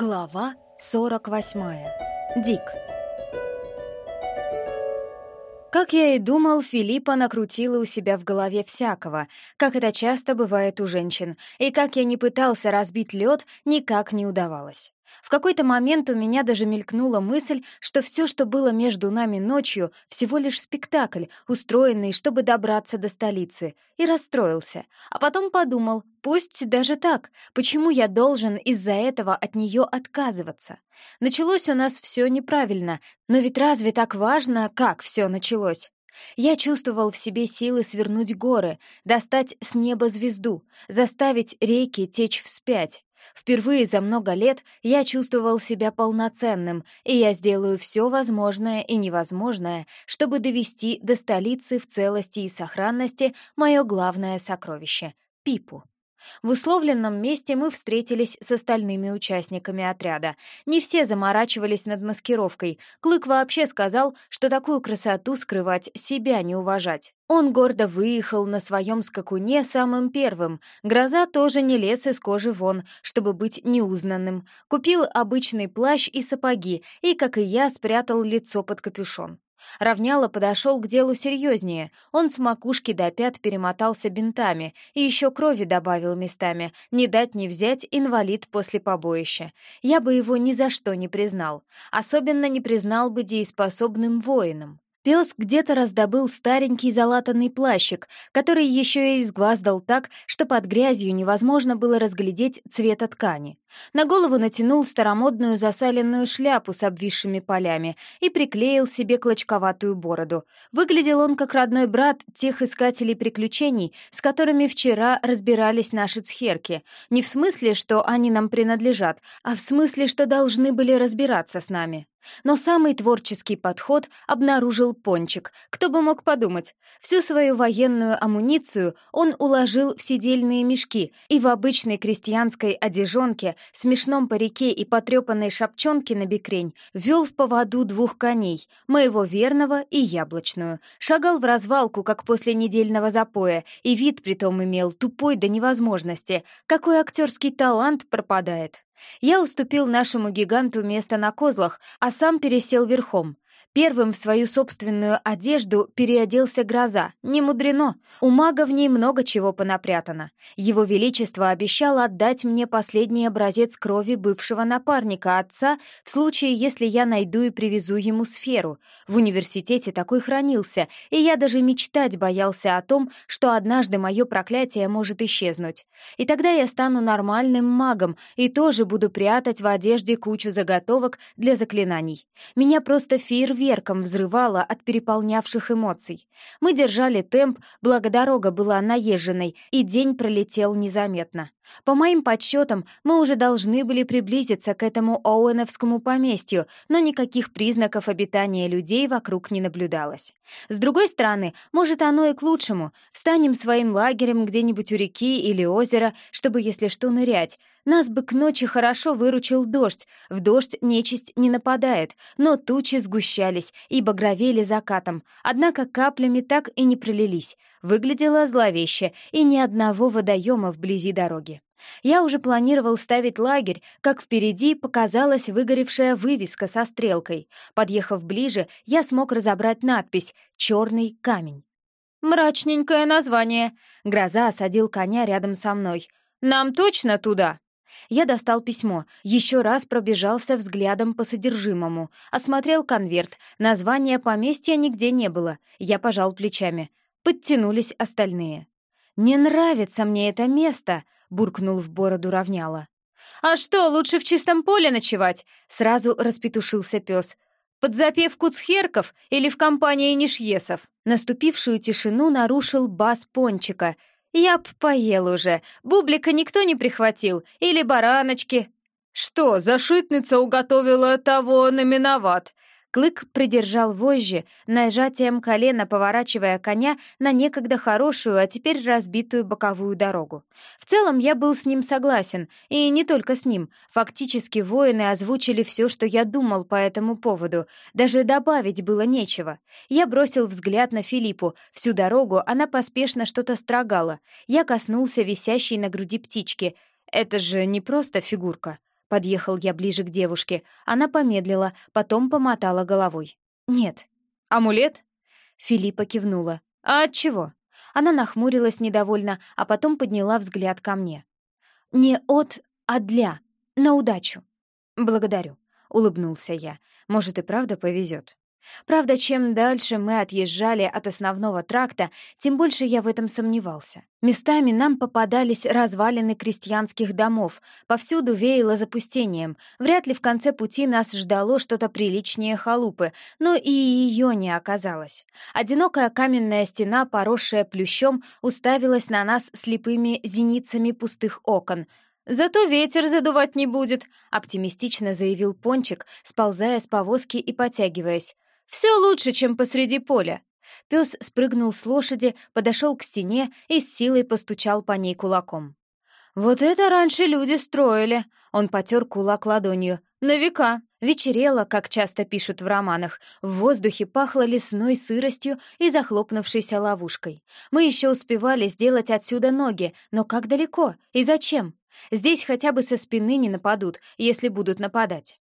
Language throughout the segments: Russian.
Глава 48. Дик. Как я и думал, Филиппа накрутила у себя в голове всякого, как это часто бывает у женщин, и как я не пытался разбить лед, никак не удавалось. В какой-то момент у меня даже мелькнула мысль, что все, что было между нами ночью, всего лишь спектакль, устроенный, чтобы добраться до столицы, и расстроился. А потом подумал, пусть даже так, почему я должен из-за этого от нее отказываться? Началось у нас все неправильно, но ведь разве так важно, как все началось? Я чувствовал в себе силы свернуть горы, достать с неба звезду, заставить реки течь вспять. Впервые за много лет я чувствовал себя полноценным, и я сделаю все возможное и невозможное, чтобы довести до столицы в целости и сохранности мое главное сокровище — Пипу. В условленном месте мы встретились с остальными участниками отряда. Не все заморачивались над маскировкой. Клык вообще сказал, что такую красоту скрывать себя не уважать. Он гордо выехал на своем скакуне самым первым. Гроза тоже не лез из кожи вон, чтобы быть неузнанным. Купил обычный плащ и сапоги, и, как и я, спрятал лицо под капюшон. Равняло подошел к делу серьезнее. Он с макушки до пят перемотался бинтами и еще крови добавил местами. Не дать не взять инвалид после побоища. Я бы его ни за что не признал. Особенно не признал бы дееспособным воином. Пес где-то раздобыл старенький залатанный плащик, который еще и изгваздал так, что под грязью невозможно было разглядеть цвета ткани. На голову натянул старомодную засаленную шляпу с обвисшими полями и приклеил себе клочковатую бороду. Выглядел он как родной брат тех искателей приключений, с которыми вчера разбирались наши цхерки. Не в смысле, что они нам принадлежат, а в смысле, что должны были разбираться с нами. Но самый творческий подход обнаружил Пончик. Кто бы мог подумать? Всю свою военную амуницию он уложил в сидельные мешки и в обычной крестьянской одежонке, смешном парике и потрепанной шапчонке на бекрень вел в поводу двух коней, моего верного и яблочную. Шагал в развалку, как после недельного запоя, и вид притом имел тупой до невозможности. Какой актерский талант пропадает! Я уступил нашему гиганту место на козлах, а сам пересел верхом. Первым в свою собственную одежду переоделся гроза. Не мудрено. У мага в ней много чего понапрятано. Его Величество обещало отдать мне последний образец крови бывшего напарника отца в случае, если я найду и привезу ему сферу. В университете такой хранился, и я даже мечтать боялся о том, что однажды мое проклятие может исчезнуть. И тогда я стану нормальным магом и тоже буду прятать в одежде кучу заготовок для заклинаний. Меня просто фейерверк фейерверком взрывало от переполнявших эмоций. Мы держали темп, благо дорога была наезженной, и день пролетел незаметно. По моим подсчетам, мы уже должны были приблизиться к этому Оуэновскому поместью, но никаких признаков обитания людей вокруг не наблюдалось. С другой стороны, может, оно и к лучшему. Встанем своим лагерем где-нибудь у реки или озера, чтобы, если что, нырять. Нас бы к ночи хорошо выручил дождь. В дождь нечисть не нападает, но тучи сгущались и багровели закатом, однако каплями так и не пролились. Выглядело зловеще, и ни одного водоема вблизи дороги. Я уже планировал ставить лагерь, как впереди показалась выгоревшая вывеска со стрелкой. Подъехав ближе, я смог разобрать надпись «Черный камень». «Мрачненькое название!» Гроза осадил коня рядом со мной. «Нам точно туда?» Я достал письмо, еще раз пробежался взглядом по содержимому, осмотрел конверт, названия поместья нигде не было. Я пожал плечами. Подтянулись остальные. «Не нравится мне это место», — буркнул в бороду равняла. «А что, лучше в чистом поле ночевать?» — сразу распетушился пес. «Под запевку цхерков или в компании нишьесов?» Наступившую тишину нарушил бас пончика. «Я б поел уже. Бублика никто не прихватил. Или бараночки». «Что, зашитница уготовила того номиноват?» Клык придержал вожжи, нажатием колена поворачивая коня на некогда хорошую, а теперь разбитую боковую дорогу. В целом я был с ним согласен, и не только с ним. Фактически воины озвучили все, что я думал по этому поводу. Даже добавить было нечего. Я бросил взгляд на Филиппу. Всю дорогу она поспешно что-то строгала. Я коснулся висящей на груди птички. Это же не просто фигурка. Подъехал я ближе к девушке. Она помедлила, потом помотала головой. «Нет». «Амулет?» Филиппа кивнула. «А от чего?» Она нахмурилась недовольно, а потом подняла взгляд ко мне. «Не от, а для. На удачу». «Благодарю», — улыбнулся я. «Может, и правда повезет». Правда, чем дальше мы отъезжали от основного тракта, тем больше я в этом сомневался. Местами нам попадались развалины крестьянских домов, повсюду веяло запустением. Вряд ли в конце пути нас ждало что-то приличнее халупы, но и ее не оказалось. Одинокая каменная стена, поросшая плющом, уставилась на нас слепыми зеницами пустых окон — «Зато ветер задувать не будет», — оптимистично заявил Пончик, сползая с повозки и потягиваясь. Все лучше, чем посреди поля. Пес спрыгнул с лошади, подошел к стене и с силой постучал по ней кулаком. «Вот это раньше люди строили!» Он потер кулак ладонью. «На века!» Вечерело, как часто пишут в романах. В воздухе пахло лесной сыростью и захлопнувшейся ловушкой. Мы еще успевали сделать отсюда ноги, но как далеко и зачем? Здесь хотя бы со спины не нападут, если будут нападать.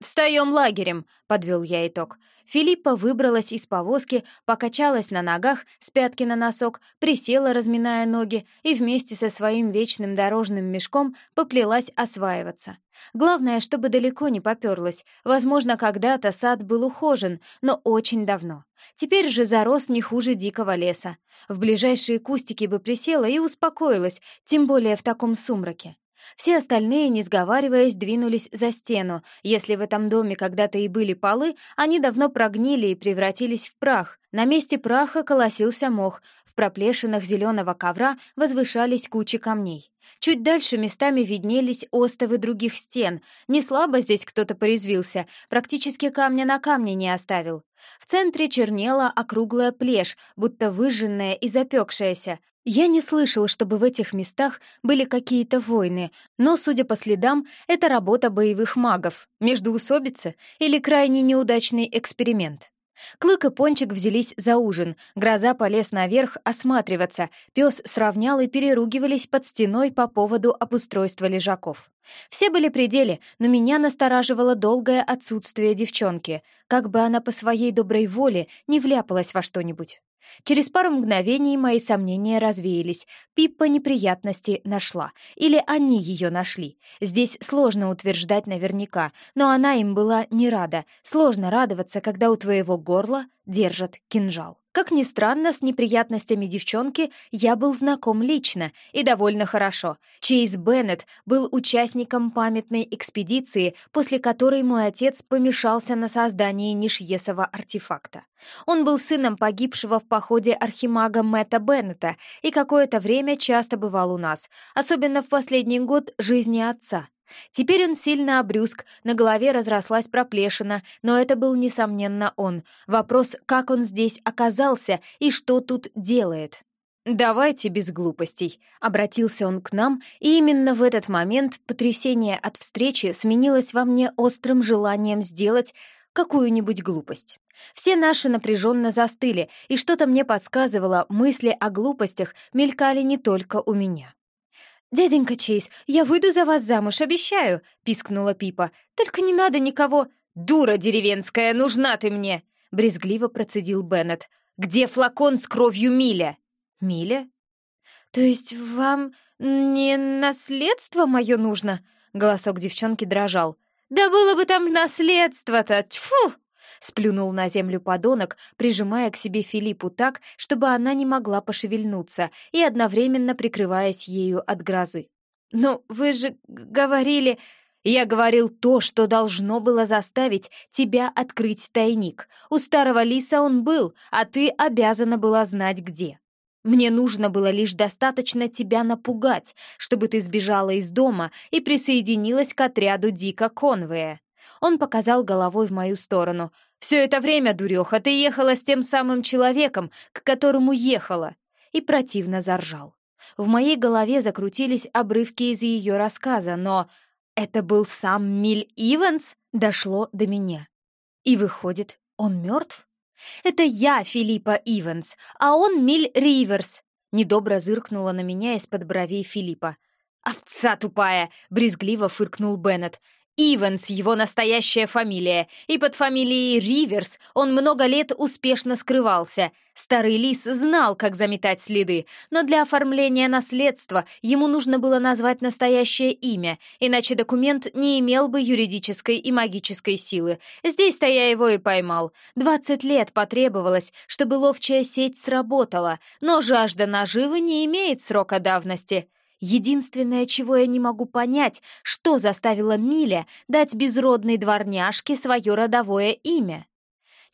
«Встаем лагерем», — подвел я итог. Филиппа выбралась из повозки, покачалась на ногах, с пятки на носок, присела, разминая ноги, и вместе со своим вечным дорожным мешком поплелась осваиваться. Главное, чтобы далеко не попёрлась. Возможно, когда-то сад был ухожен, но очень давно. Теперь же зарос не хуже дикого леса. В ближайшие кустики бы присела и успокоилась, тем более в таком сумраке. Все остальные, не сговариваясь, двинулись за стену. Если в этом доме когда-то и были полы, они давно прогнили и превратились в прах. На месте праха колосился мох, в проплешинах зеленого ковра возвышались кучи камней. Чуть дальше местами виднелись остовы других стен. Не слабо здесь кто-то порезвился, практически камня на камне не оставил. В центре чернела округлая плешь, будто выжженная и запекшаяся. Я не слышал, чтобы в этих местах были какие-то войны, но, судя по следам, это работа боевых магов, междуусобица или крайне неудачный эксперимент. Клык и Пончик взялись за ужин, гроза полез наверх осматриваться, пес сравнял и переругивались под стеной по поводу обустройства лежаков. Все были при деле, но меня настораживало долгое отсутствие девчонки, как бы она по своей доброй воле не вляпалась во что-нибудь. Через пару мгновений мои сомнения развеялись. Пиппа неприятности нашла. Или они ее нашли. Здесь сложно утверждать наверняка, но она им была не рада. Сложно радоваться, когда у твоего горла держат кинжал. Как ни странно, с неприятностями девчонки я был знаком лично и довольно хорошо. Чейз Беннет был участником памятной экспедиции, после которой мой отец помешался на создании Нишьесова артефакта. Он был сыном погибшего в походе архимага Мэтта Беннета и какое-то время часто бывал у нас, особенно в последний год жизни отца. Теперь он сильно обрюзг, на голове разрослась проплешина, но это был, несомненно, он. Вопрос, как он здесь оказался и что тут делает. «Давайте без глупостей», — обратился он к нам, и именно в этот момент потрясение от встречи сменилось во мне острым желанием сделать какую-нибудь глупость. Все наши напряженно застыли, и что-то мне подсказывало, мысли о глупостях мелькали не только у меня. «Дяденька Чейз, я выйду за вас замуж, обещаю!» — пискнула Пипа. «Только не надо никого...» «Дура деревенская, нужна ты мне!» — брезгливо процедил Беннет. «Где флакон с кровью Миля?» «Миля?» «То есть вам не наследство мое нужно?» Голосок девчонки дрожал. «Да было бы там наследство-то! Тьфу!» Сплюнул на землю подонок, прижимая к себе Филиппу так, чтобы она не могла пошевельнуться и одновременно прикрываясь ею от грозы. «Ну, вы же говорили...» «Я говорил то, что должно было заставить тебя открыть тайник. У старого лиса он был, а ты обязана была знать, где. Мне нужно было лишь достаточно тебя напугать, чтобы ты сбежала из дома и присоединилась к отряду Дика Конвея». Он показал головой в мою сторону. Все это время, дуреха, ты ехала с тем самым человеком, к которому ехала!» И противно заржал. В моей голове закрутились обрывки из ее рассказа, но это был сам Миль Иванс, дошло до меня. И выходит, он мертв? Это я, Филиппа Иванс, а он Миль Риверс. Недобро зыркнула на меня из-под бровей Филиппа. «Овца тупая!» — брезгливо фыркнул Беннет. Иванс — его настоящая фамилия, и под фамилией Риверс он много лет успешно скрывался. Старый лис знал, как заметать следы, но для оформления наследства ему нужно было назвать настоящее имя, иначе документ не имел бы юридической и магической силы. Здесь-то я его и поймал. Двадцать лет потребовалось, чтобы ловчая сеть сработала, но жажда наживы не имеет срока давности. Единственное, чего я не могу понять, что заставило Миля дать безродной дворняжке свое родовое имя.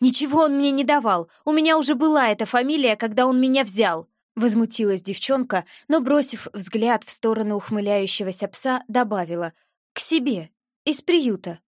«Ничего он мне не давал, у меня уже была эта фамилия, когда он меня взял», Возмутилась девчонка, но, бросив взгляд в сторону ухмыляющегося пса, добавила «К себе, из приюта».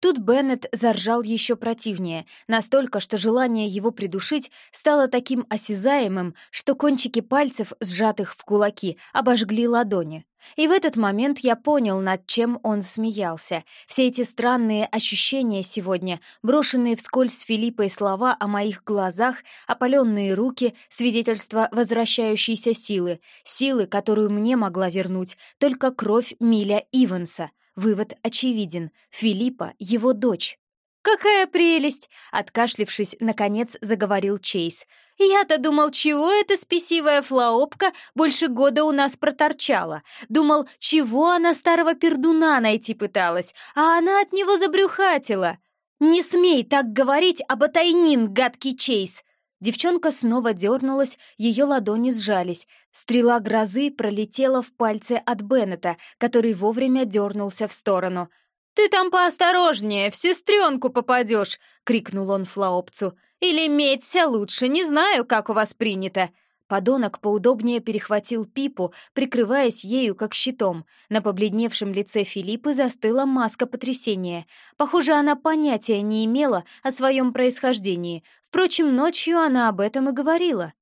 Тут Беннет заржал еще противнее, настолько, что желание его придушить стало таким осязаемым, что кончики пальцев, сжатых в кулаки, обожгли ладони. И в этот момент я понял, над чем он смеялся. Все эти странные ощущения сегодня, брошенные вскользь Филиппой слова о моих глазах, опаленные руки, свидетельство возвращающейся силы, силы, которую мне могла вернуть только кровь Миля Иванса, Вывод очевиден. Филиппа — его дочь. «Какая прелесть!» — откашлившись, наконец заговорил Чейз. «Я-то думал, чего эта спесивая флаопка больше года у нас проторчала. Думал, чего она старого пердуна найти пыталась, а она от него забрюхатила. Не смей так говорить об Атайнин, гадкий Чейз!» Девчонка снова дернулась, ее ладони сжались. Стрела грозы пролетела в пальце от Беннета, который вовремя дернулся в сторону. «Ты там поосторожнее, в сестренку попадешь!» — крикнул он Флаопцу. «Или медься лучше, не знаю, как у вас принято!» Подонок поудобнее перехватил пипу, прикрываясь ею как щитом. На побледневшем лице Филиппы застыла маска потрясения. Похоже, она понятия не имела о своем происхождении. Впрочем, ночью она об этом и говорила.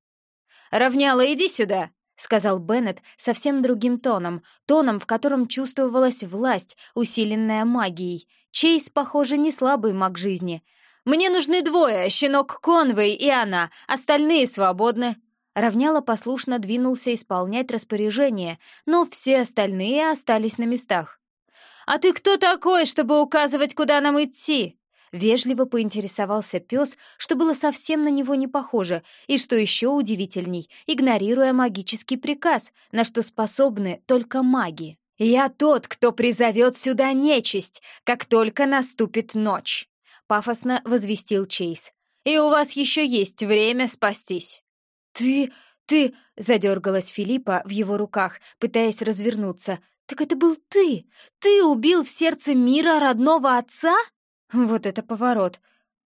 «Равняла, иди сюда!» — сказал Беннет совсем другим тоном, тоном, в котором чувствовалась власть, усиленная магией. Чейз, похоже, не слабый маг жизни. «Мне нужны двое, щенок Конвей и она, остальные свободны». Равняла послушно двинулся исполнять распоряжение, но все остальные остались на местах. «А ты кто такой, чтобы указывать, куда нам идти?» Вежливо поинтересовался пес, что было совсем на него не похоже, и, что еще удивительней, игнорируя магический приказ, на что способны только маги. «Я тот, кто призовет сюда нечисть, как только наступит ночь», — пафосно возвестил Чейз. «И у вас еще есть время спастись». «Ты... ты...» — задергалась Филиппа в его руках, пытаясь развернуться. «Так это был ты! Ты убил в сердце мира родного отца?» Вот это поворот.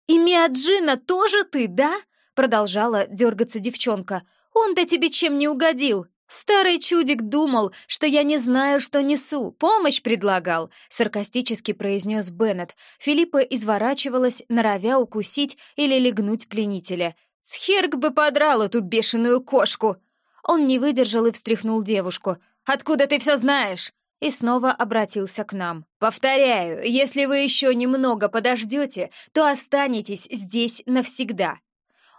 «И Миаджина тоже ты, да?» — продолжала дергаться девчонка. «Он-то тебе чем не угодил?» «Старый чудик думал, что я не знаю, что несу, помощь предлагал», — саркастически произнес Беннет. Филиппа изворачивалась, норовя укусить или легнуть пленителя. Схерк бы подрал эту бешеную кошку!» Он не выдержал и встряхнул девушку. «Откуда ты все знаешь?» И снова обратился к нам. «Повторяю, если вы еще немного подождете, то останетесь здесь навсегда».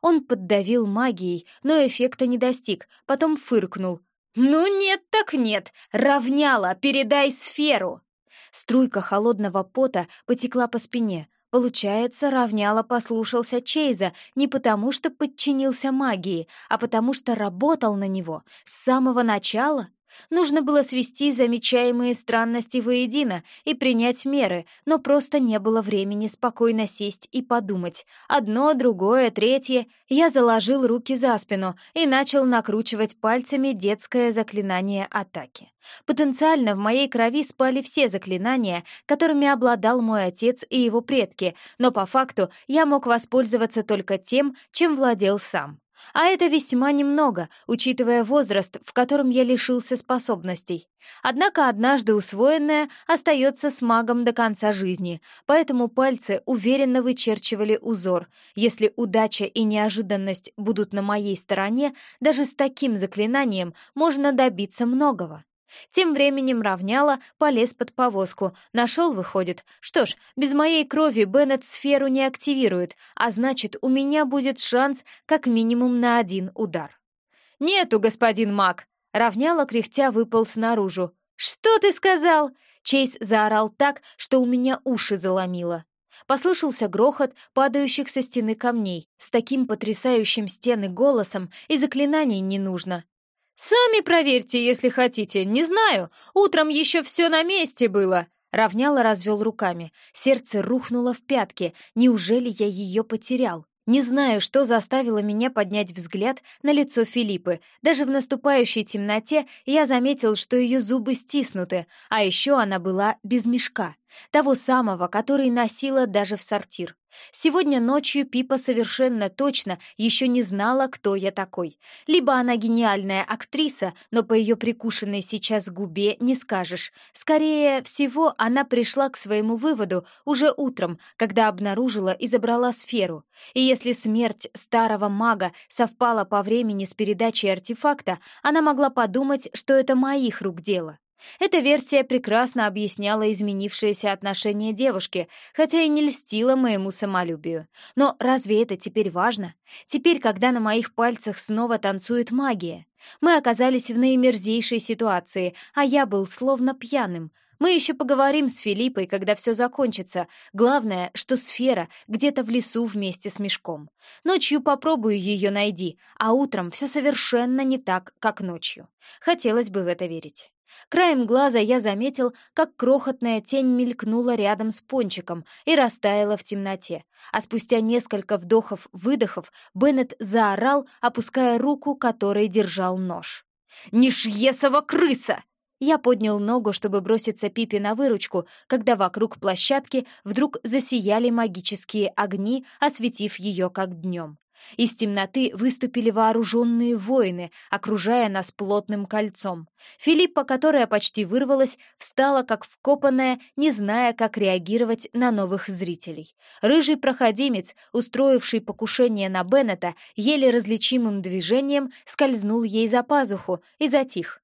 Он поддавил магией, но эффекта не достиг, потом фыркнул. «Ну нет так нет! Равняла, передай сферу!» Струйка холодного пота потекла по спине. Получается, равняло послушался Чейза не потому, что подчинился магии, а потому что работал на него с самого начала. Нужно было свести замечаемые странности воедино и принять меры, но просто не было времени спокойно сесть и подумать. Одно, другое, третье. Я заложил руки за спину и начал накручивать пальцами детское заклинание атаки. Потенциально в моей крови спали все заклинания, которыми обладал мой отец и его предки, но по факту я мог воспользоваться только тем, чем владел сам. А это весьма немного, учитывая возраст, в котором я лишился способностей. Однако однажды усвоенное остается с магом до конца жизни, поэтому пальцы уверенно вычерчивали узор. Если удача и неожиданность будут на моей стороне, даже с таким заклинанием можно добиться многого. Тем временем равняла, полез под повозку. Нашел, выходит. Что ж, без моей крови Беннет сферу не активирует, а значит, у меня будет шанс как минимум на один удар. «Нету, господин маг!» Равняла, кряхтя, выпал снаружи. «Что ты сказал?» Чейз заорал так, что у меня уши заломило. Послышался грохот падающих со стены камней. С таким потрясающим стены голосом и заклинаний не нужно. «Сами проверьте, если хотите. Не знаю. Утром еще все на месте было». Равняло развел руками. Сердце рухнуло в пятки. Неужели я ее потерял? Не знаю, что заставило меня поднять взгляд на лицо Филиппы. Даже в наступающей темноте я заметил, что ее зубы стиснуты, а еще она была без мешка, того самого, который носила даже в сортир. Сегодня ночью Пипа совершенно точно еще не знала, кто я такой. Либо она гениальная актриса, но по ее прикушенной сейчас губе не скажешь. Скорее всего, она пришла к своему выводу уже утром, когда обнаружила и забрала сферу. И если смерть старого мага совпала по времени с передачей артефакта, она могла подумать, что это моих рук дело. Эта версия прекрасно объясняла изменившееся отношение девушки, хотя и не льстила моему самолюбию. Но разве это теперь важно? Теперь, когда на моих пальцах снова танцует магия. Мы оказались в наимерзейшей ситуации, а я был словно пьяным. Мы еще поговорим с Филиппой, когда все закончится. Главное, что сфера где-то в лесу вместе с мешком. Ночью попробую ее найди, а утром все совершенно не так, как ночью. Хотелось бы в это верить. Краем глаза я заметил, как крохотная тень мелькнула рядом с пончиком и растаяла в темноте. А спустя несколько вдохов-выдохов Беннет заорал, опуская руку, которой держал нож. «Нишьесова крыса!» Я поднял ногу, чтобы броситься Пипе на выручку, когда вокруг площадки вдруг засияли магические огни, осветив ее как днем. Из темноты выступили вооруженные воины, окружая нас плотным кольцом. Филиппа, которая почти вырвалась, встала как вкопанная, не зная, как реагировать на новых зрителей. Рыжий проходимец, устроивший покушение на Беннета, еле различимым движением скользнул ей за пазуху и затих.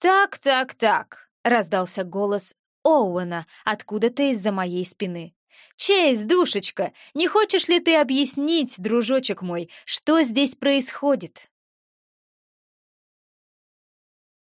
«Так, так, так», — раздался голос Оуэна откуда-то из-за моей спины. «Чейз, душечка, не хочешь ли ты объяснить, дружочек мой, что здесь происходит?»